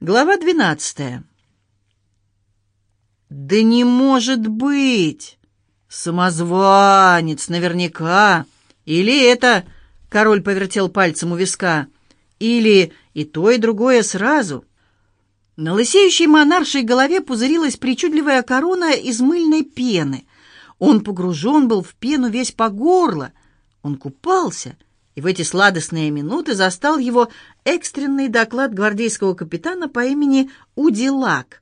Глава двенадцатая. «Да не может быть! Самозванец, наверняка! Или это...» — король повертел пальцем у виска. «Или и то, и другое сразу!» На лысеющей монаршей голове пузырилась причудливая корона из мыльной пены. Он погружен был в пену весь по горло. Он купался — и в эти сладостные минуты застал его экстренный доклад гвардейского капитана по имени Удилак.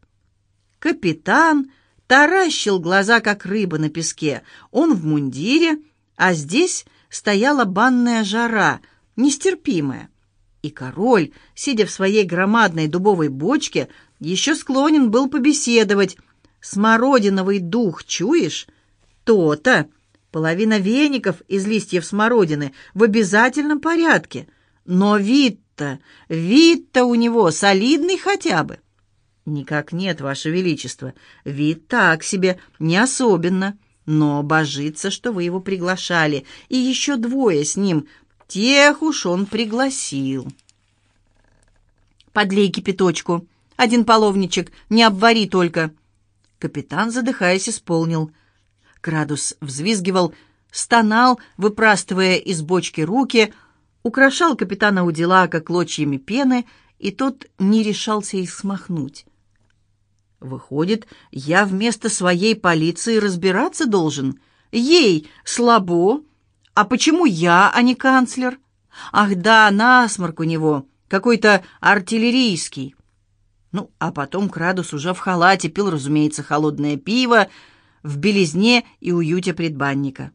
Капитан таращил глаза, как рыба на песке. Он в мундире, а здесь стояла банная жара, нестерпимая. И король, сидя в своей громадной дубовой бочке, еще склонен был побеседовать. «Смородиновый дух чуешь?» «То-то!» Половина веников из листьев смородины в обязательном порядке. Но вид-то, вид-то у него солидный хотя бы. Никак нет, Ваше Величество. Вид так себе, не особенно. Но божится, что вы его приглашали. И еще двое с ним. Тех уж он пригласил. Подлей кипяточку. Один половничек, не обвари только. Капитан, задыхаясь, исполнил — Крадус взвизгивал, стонал, выпрастывая из бочки руки, украшал капитана Удилака клочьями пены, и тот не решался их смахнуть. Выходит, я вместо своей полиции разбираться должен. Ей слабо. А почему я, а не канцлер? Ах да, насморк у него, какой-то артиллерийский. Ну, а потом Крадус уже в халате пил, разумеется, холодное пиво, в белизне и уюте предбанника.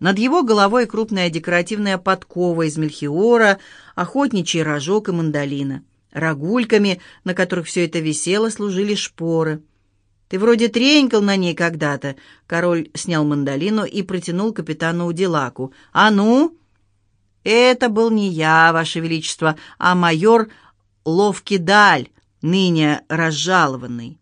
Над его головой крупная декоративная подкова из мельхиора, охотничий рожок и мандолина. Рогульками, на которых все это висело, служили шпоры. «Ты вроде тренькал на ней когда-то». Король снял мандолину и протянул капитану Удилаку. «А ну?» «Это был не я, Ваше Величество, а майор Ловкидаль, ныне разжалованный».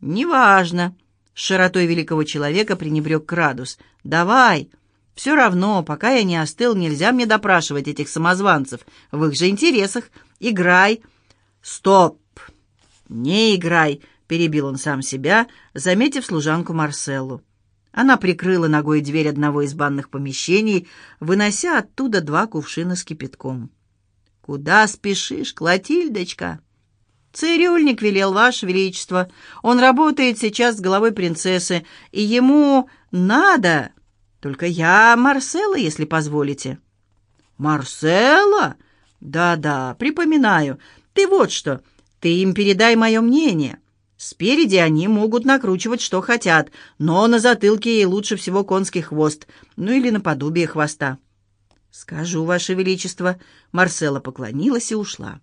«Неважно», широтой великого человека пренебрег Крадус. «Давай! Все равно, пока я не остыл, нельзя мне допрашивать этих самозванцев. В их же интересах. Играй!» «Стоп! Не играй!» — перебил он сам себя, заметив служанку Марселлу. Она прикрыла ногой дверь одного из банных помещений, вынося оттуда два кувшина с кипятком. «Куда спешишь, Клотильдочка?» «Цирюльник велел, Ваше Величество. Он работает сейчас с головой принцессы, и ему надо. Только я Марсела, если позволите». «Марсела? Да-да, припоминаю. Ты вот что, ты им передай мое мнение». Спереди они могут накручивать, что хотят, но на затылке ей лучше всего конский хвост, ну или наподобие хвоста. «Скажу, Ваше Величество», — Марсела поклонилась и ушла.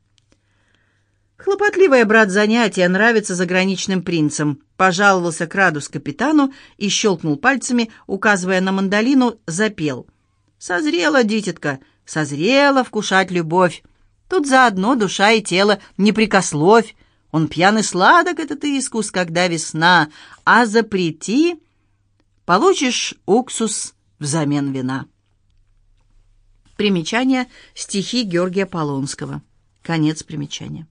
Хлопотливое, брат, занятие нравится заграничным принцам, пожаловался Крадус капитану и щелкнул пальцами, указывая на мандолину, запел. Созрела, дитятка, созрела вкушать любовь. Тут заодно душа и тело не прикословь. Он пьяный сладок, этот искус, когда весна, а запрети, получишь уксус взамен вина. Примечание стихи Георгия Полонского. Конец примечания.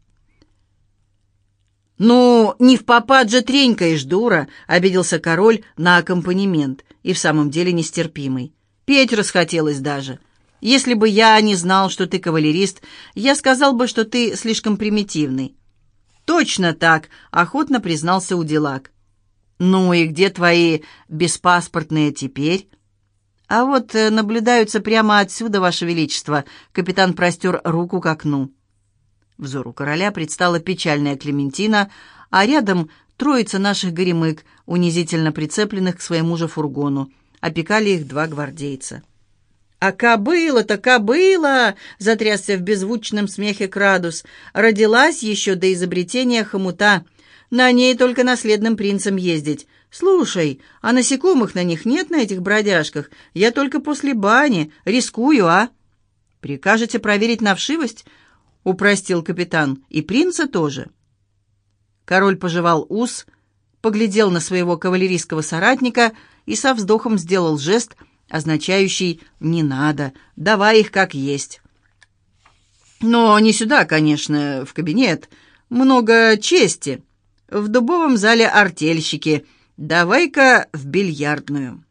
«Ну, не в попад же тренькаешь, дура!» — обиделся король на аккомпанемент, и в самом деле нестерпимый. «Петь расхотелось даже. Если бы я не знал, что ты кавалерист, я сказал бы, что ты слишком примитивный». «Точно так!» — охотно признался Удилак. «Ну и где твои беспаспортные теперь?» «А вот э, наблюдаются прямо отсюда, Ваше Величество», — капитан простер руку к окну. Взору короля предстала печальная Клементина, а рядом троица наших горемык, унизительно прицепленных к своему же фургону. Опекали их два гвардейца. «А кобыла-то кобыла!» — затрясся в беззвучном смехе Крадус. «Родилась еще до изобретения хомута. На ней только наследным принцем ездить. Слушай, а насекомых на них нет, на этих бродяжках? Я только после бани. Рискую, а?» «Прикажете проверить на вшивость?» — упростил капитан. «И принца тоже». Король пожевал ус, поглядел на своего кавалерийского соратника и со вздохом сделал жест, означающий «не надо, давай их как есть». «Но не сюда, конечно, в кабинет. много чести. В дубовом зале артельщики. Давай-ка в бильярдную».